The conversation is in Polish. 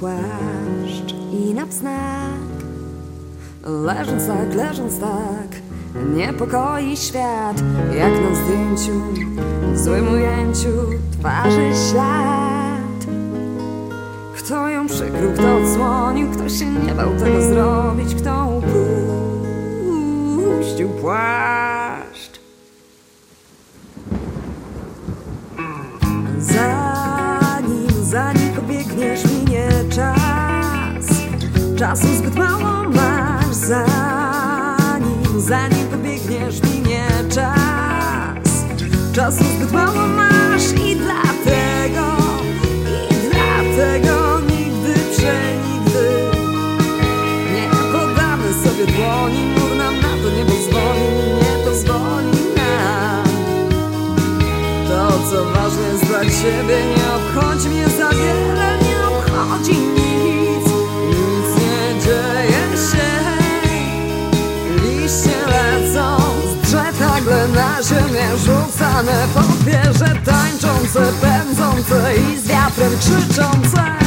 płaszcz i na wznak Leżąc tak, leżąc tak Niepokoi świat Jak na zdjęciu W złym ujęciu Twarzy ślad. Kto ją przykrył, kto odsłonił Kto się nie bał tego zrobić Kto upuścił płaszcz. Zanim, zanim Czasu zbyt mało 翅长在。